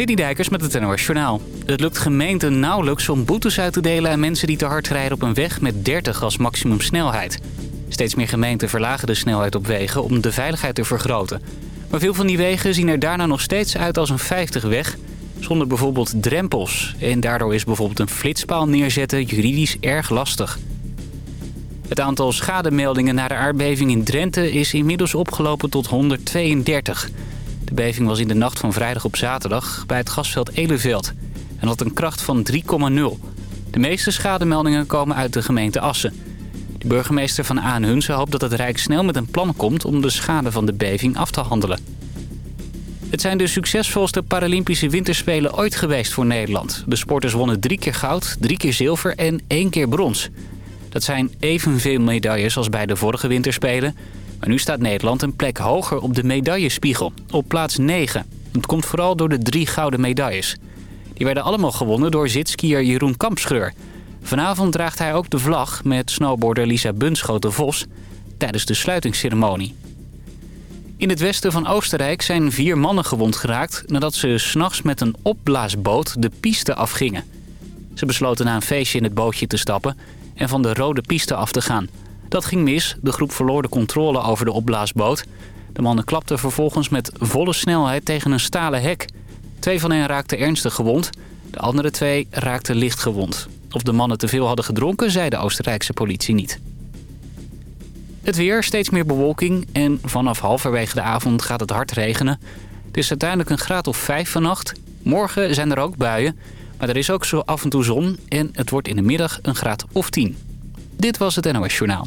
City Dijkers met het NOS Journaal. Het lukt gemeenten nauwelijks om boetes uit te delen aan mensen die te hard rijden op een weg met 30 als maximumsnelheid. Steeds meer gemeenten verlagen de snelheid op wegen om de veiligheid te vergroten. Maar veel van die wegen zien er daarna nog steeds uit als een 50 weg, zonder bijvoorbeeld drempels. En daardoor is bijvoorbeeld een flitspaal neerzetten juridisch erg lastig. Het aantal schademeldingen na de aardbeving in Drenthe is inmiddels opgelopen tot 132. De beving was in de nacht van vrijdag op zaterdag bij het gasveld Eleveld en had een kracht van 3,0. De meeste schademeldingen komen uit de gemeente Assen. De burgemeester van Aanhunsen hoopt dat het Rijk snel met een plan komt om de schade van de beving af te handelen. Het zijn de succesvolste Paralympische Winterspelen ooit geweest voor Nederland. De sporters wonnen drie keer goud, drie keer zilver en één keer brons. Dat zijn evenveel medailles als bij de vorige Winterspelen. Maar nu staat Nederland een plek hoger op de medaillespiegel, op plaats 9. Het komt vooral door de drie gouden medailles. Die werden allemaal gewonnen door zitskier Jeroen Kampschreur. Vanavond draagt hij ook de vlag met snowboarder Lisa Bunschoten-Vos tijdens de sluitingsceremonie. In het westen van Oostenrijk zijn vier mannen gewond geraakt... nadat ze s'nachts met een opblaasboot de piste afgingen. Ze besloten na een feestje in het bootje te stappen... en van de rode piste af te gaan. Dat ging mis. De groep verloor de controle over de opblaasboot. De mannen klapten vervolgens met volle snelheid tegen een stalen hek. Twee van hen raakten ernstig gewond. De andere twee raakten licht gewond. Of de mannen te veel hadden gedronken, zei de Oostenrijkse politie niet. Het weer, steeds meer bewolking en vanaf halverwege de avond gaat het hard regenen. Het is uiteindelijk een graad of 5 vannacht. Morgen zijn er ook buien, maar er is ook zo af en toe zon en het wordt in de middag een graad of 10. Dit was het NOS Journaal.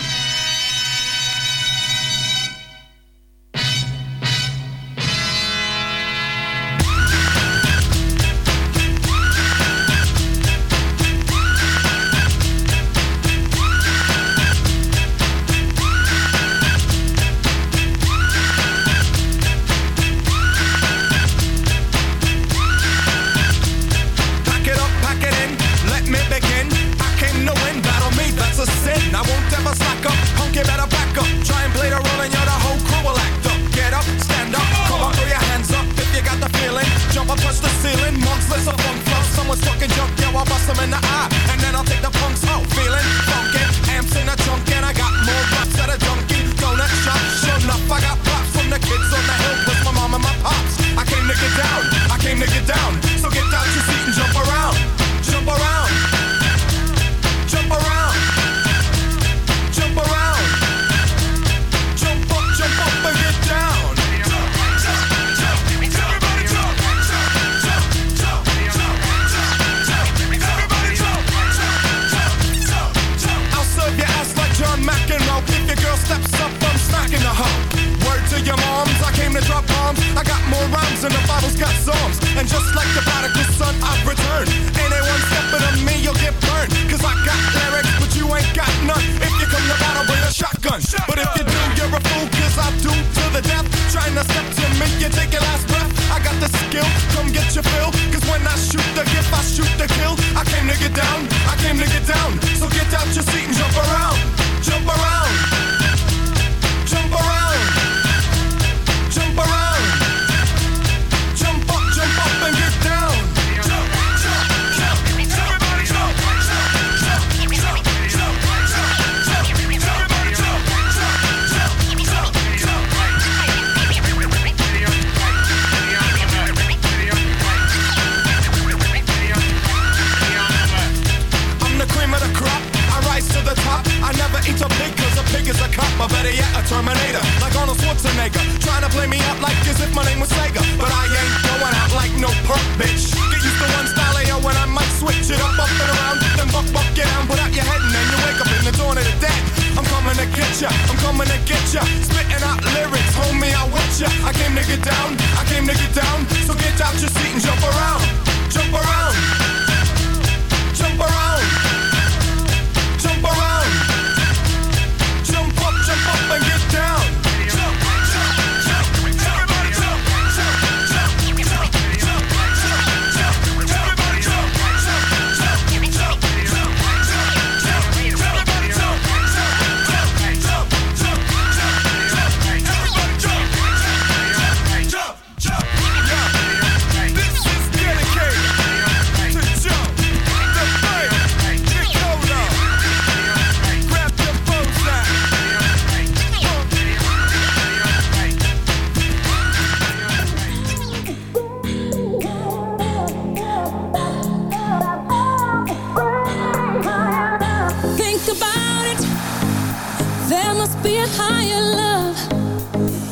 There must be a higher love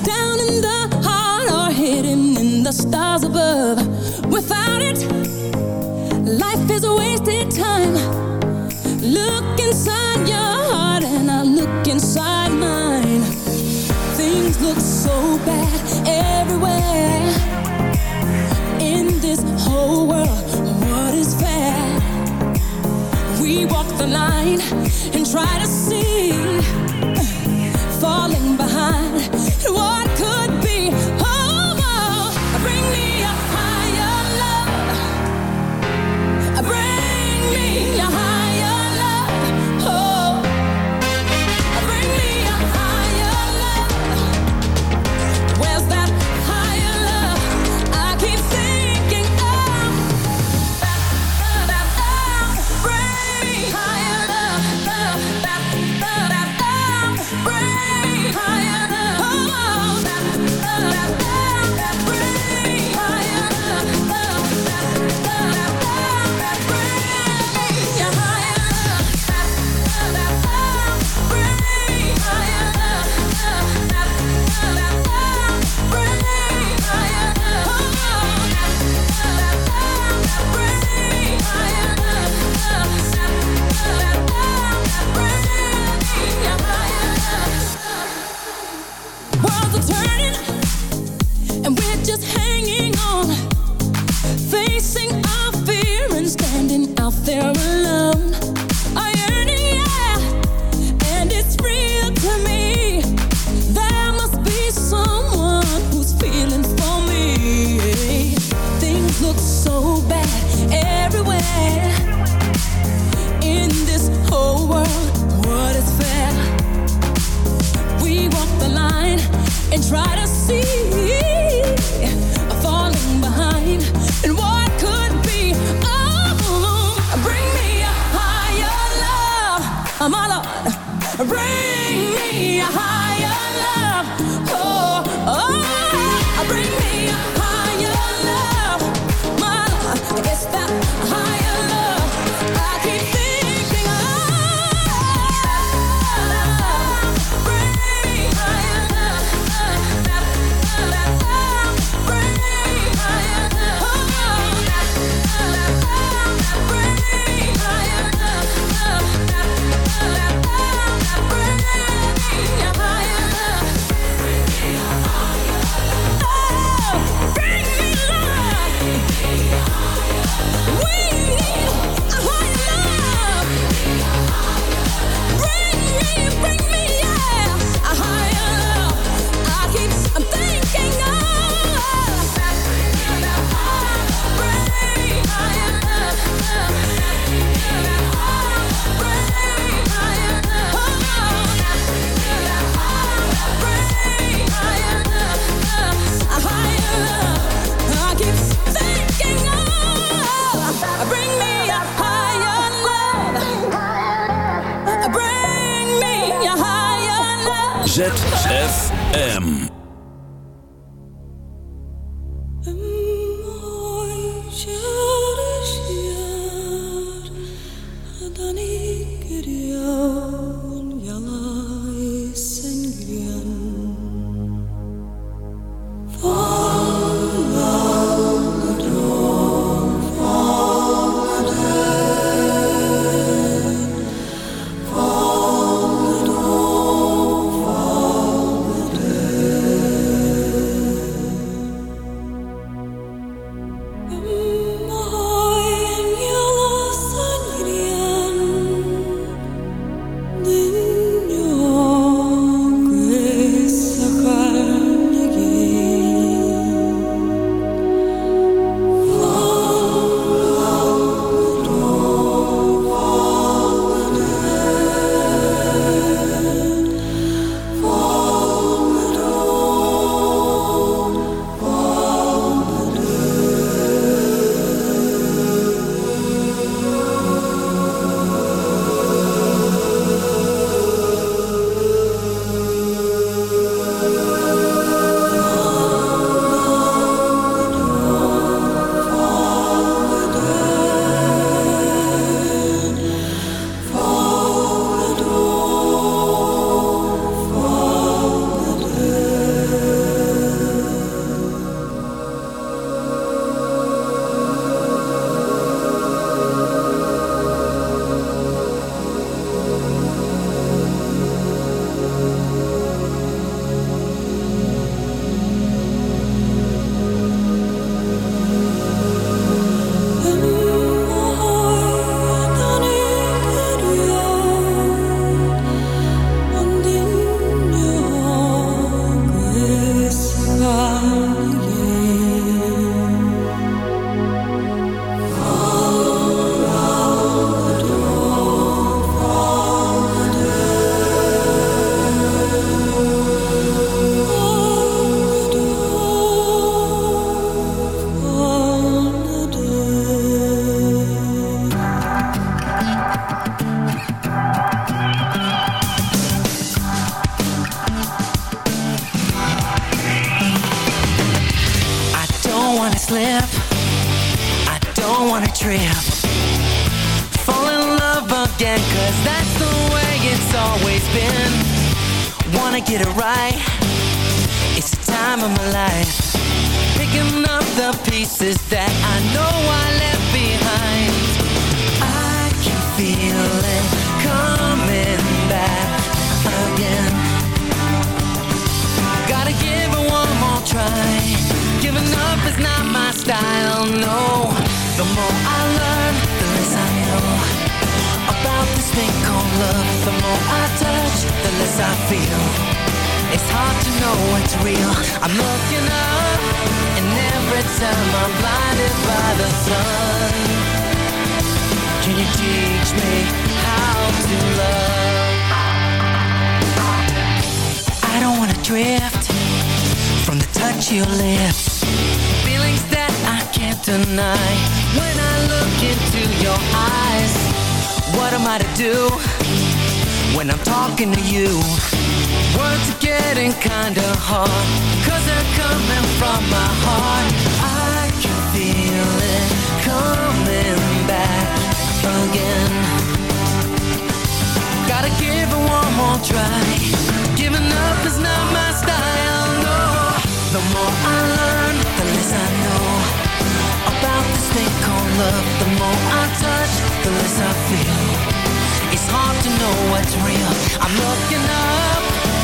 down in the heart or hidden in the stars above. Without it, coming back again. Gotta give it one more try. Giving up is not my style, no. The more I learn, the less I know about this thing called love. The more I touch, the less I feel. It's hard to know what's real. I'm looking up,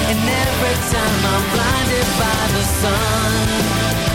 and every time I'm blinded by the sun.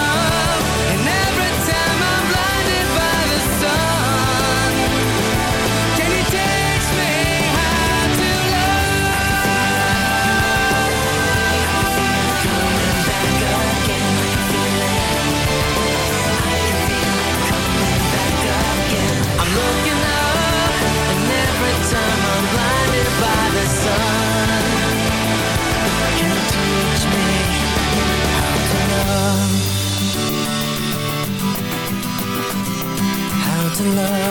love.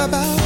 About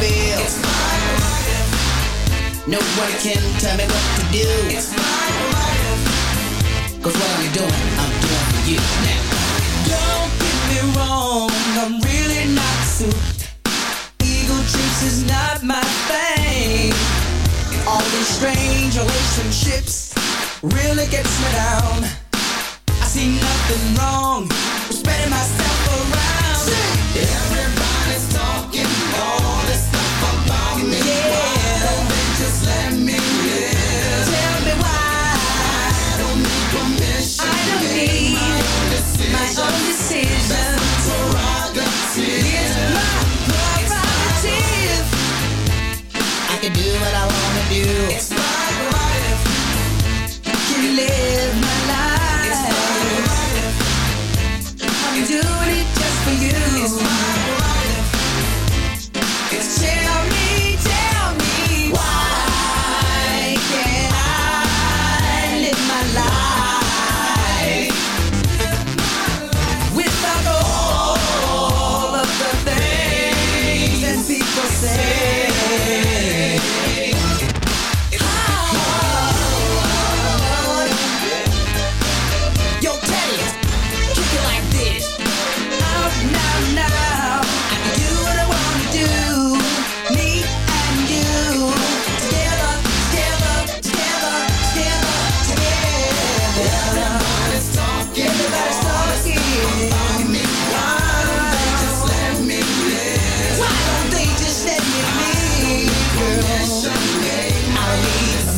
just I feel. It's my prerogative. No one can tell me what to do. It's my prerogative. Cause what I'm doing, I'm doing for you now. Don't get me wrong, I'm really not suited. Ego trips is not my thing. All these strange relationships really gets me down. I see nothing wrong spreading myself around. Everybody's talking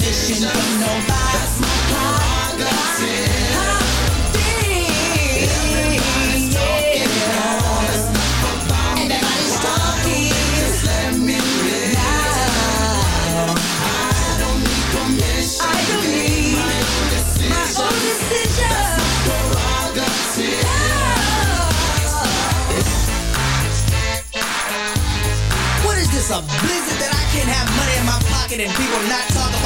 own decision. prerogative. What is this, a blizzard that I can't have money in my pocket and people not talk about?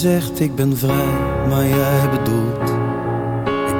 zegt ik ben vrij, maar jij bedoelt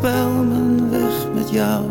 wel mijn weg met jou.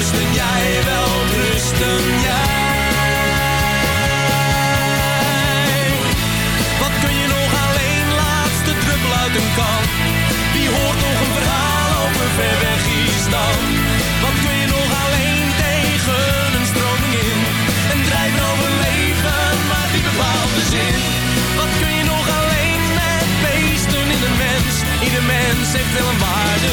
Rusten jij, wel rusten jij. Wat kun je nog alleen, laatste druppel uit een kan? Wie hoort nog een verhaal over ver weg Island? Wat kun je nog alleen tegen een stroming in? Een drijven over leven, maar die bepaalt de zin. Wat kun je nog alleen met beesten in een mens? Ieder mens heeft wel een waarde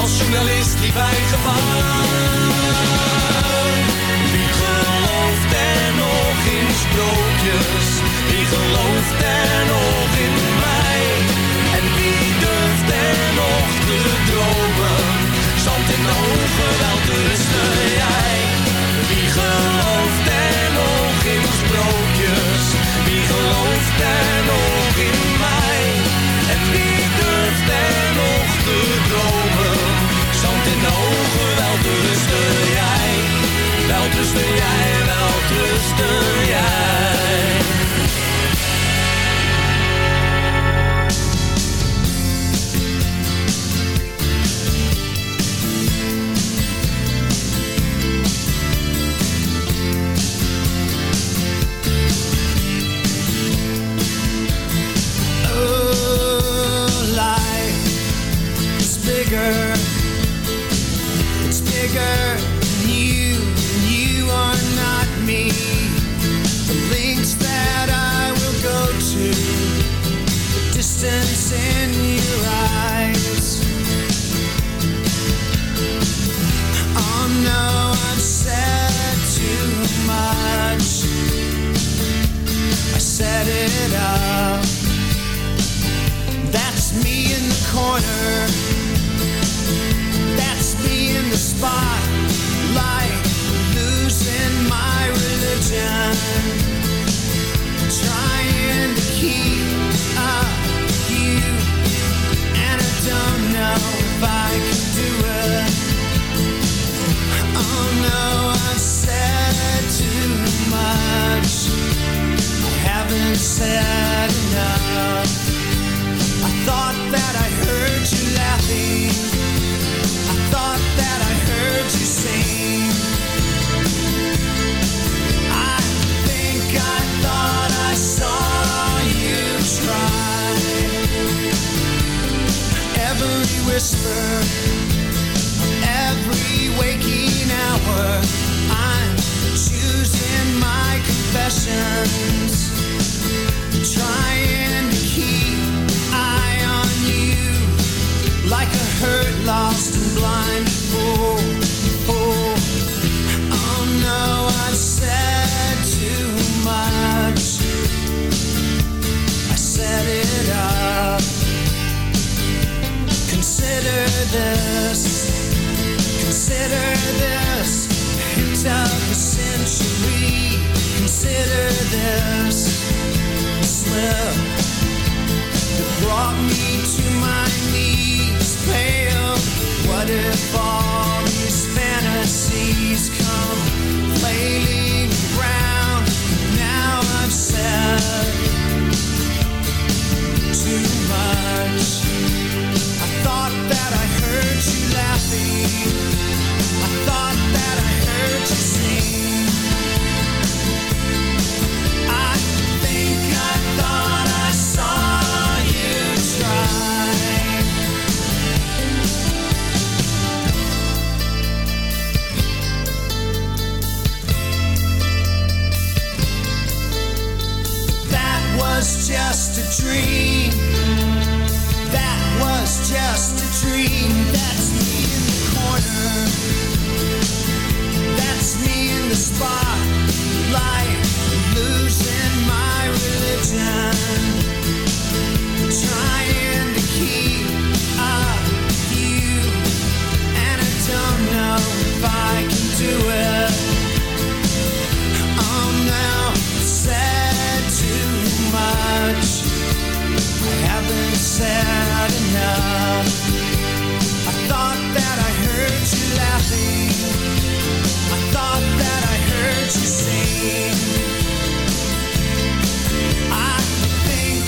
als journalist liep hij. Wie gelooft er nog in sprookjes? Wie gelooft er nog in mij? En wie durft er nog te dromen? Zand in de ogen, wel te rusten jij. Wie gelooft er nog in sprookjes? Wie gelooft er nog rusten jij, wel te rusten jij.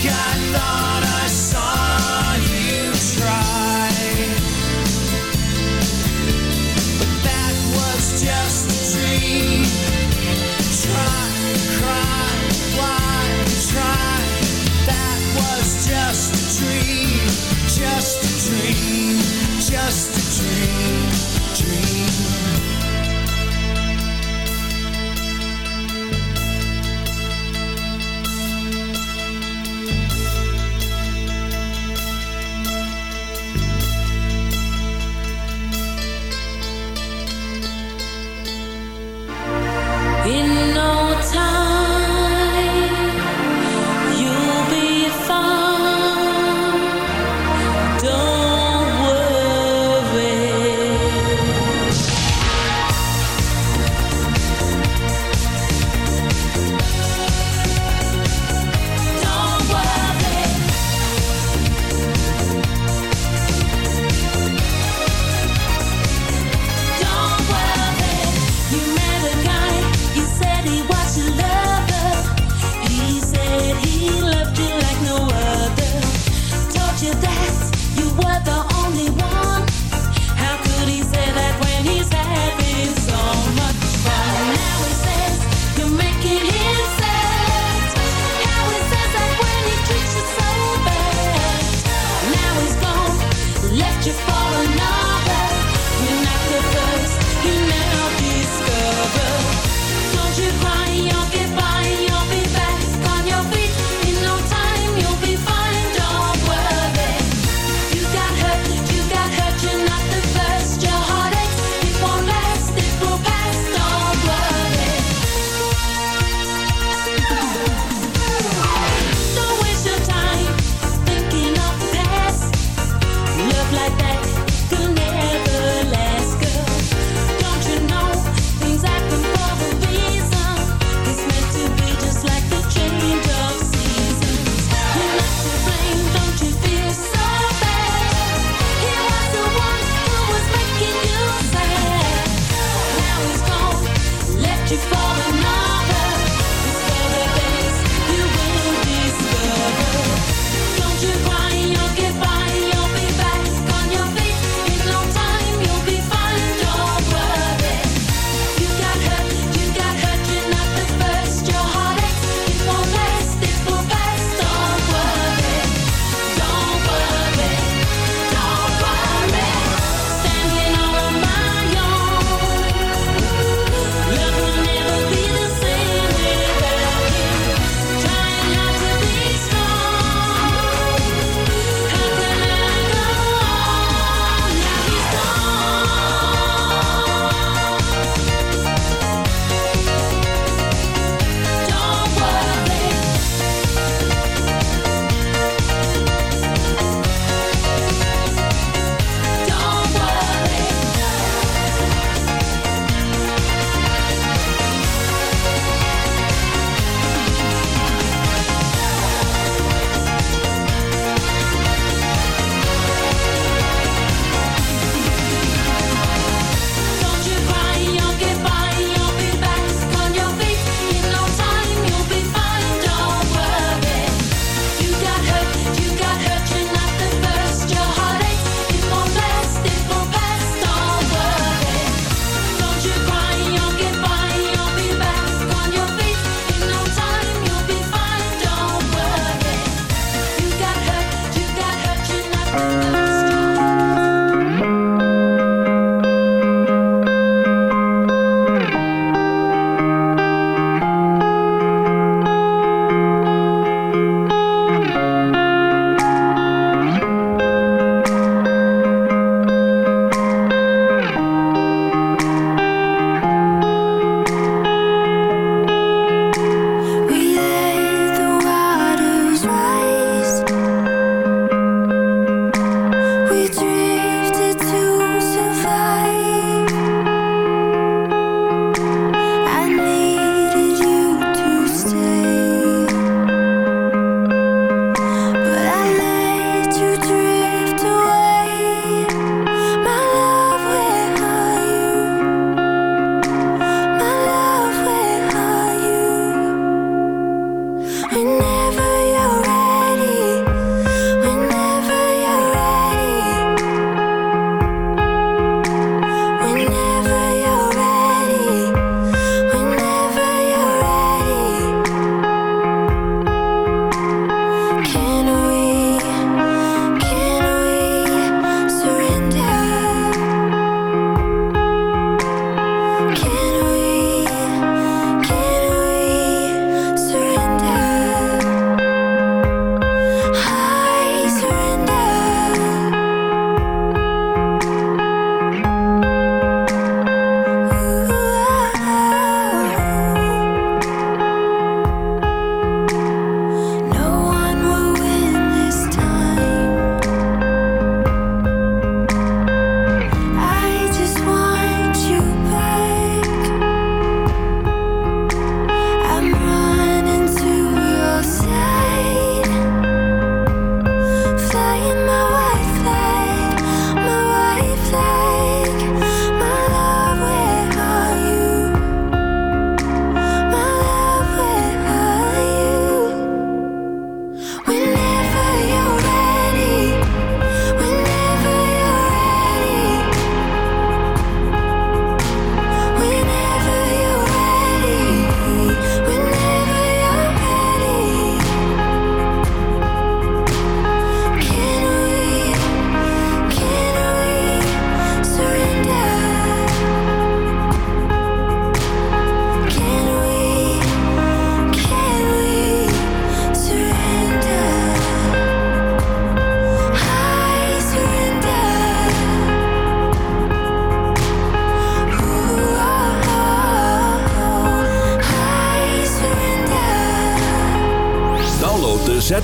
God.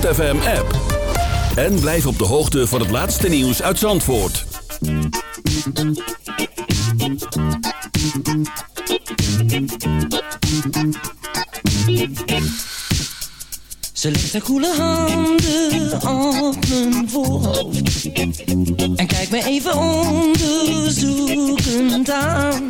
ZFM-app. En blijf op de hoogte van het laatste nieuws uit Zandvoort. Ze legt haar koele handen op mijn voorhoofd En kijkt me even onderzoekend aan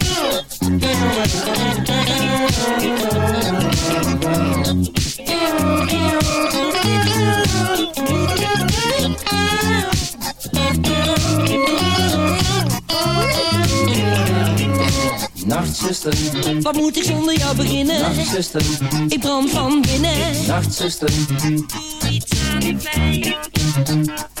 Nachtzuster, wat moet ik zonder jou beginnen? Nachtzuster, ik brand van binnen. Nachtzuster, doe iets aan.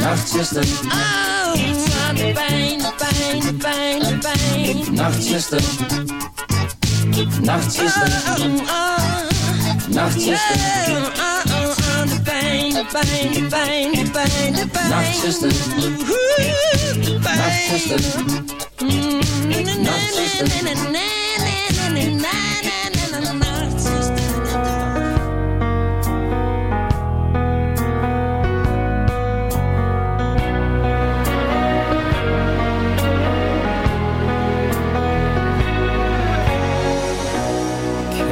Nachtzuster, aan de pijn, de pijn, de pijn, de pijn. Nachtzuster, Nachtzuster, Nachtzuster, de pijn, de pijn, de pijn, de pijn, de pijn. Nachtzuster, Nachtzuster,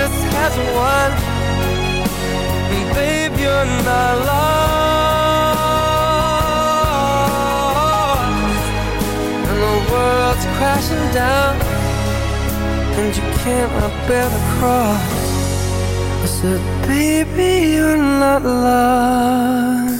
This hasn't won. And babe, you're not lost. And the world's crashing down, and you can't bear the cross. I said, baby, you're not lost.